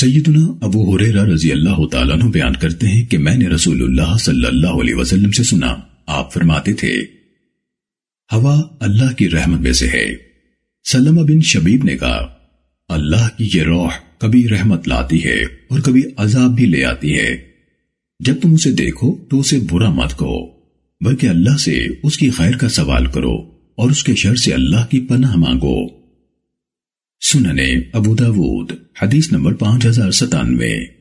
سیدنا ابو حریرہ رضی اللہ تعالیٰ عنہ بیان کرتے ہیں کہ میں نے رسول اللہ صلی اللہ علیہ وسلم سے سنا، آپ فرماتے تھے، ہوا اللہ کی رحمت میں سے ہے۔ سلمہ بن شبیب نے کہا، اللہ کی یہ روح کبھی رحمت لاتی ہے اور کبھی عذاب بھی لے آتی ہے۔ جب تم اسے دیکھو تو اسے برا مت کہو، بلکہ اللہ سے اس کی خیر کا سوال کرو اور اس کے شر سے اللہ کی پناہ مانگو۔ سننے ابو داود حدیث نمبر پانچ ہزار ستانوے۔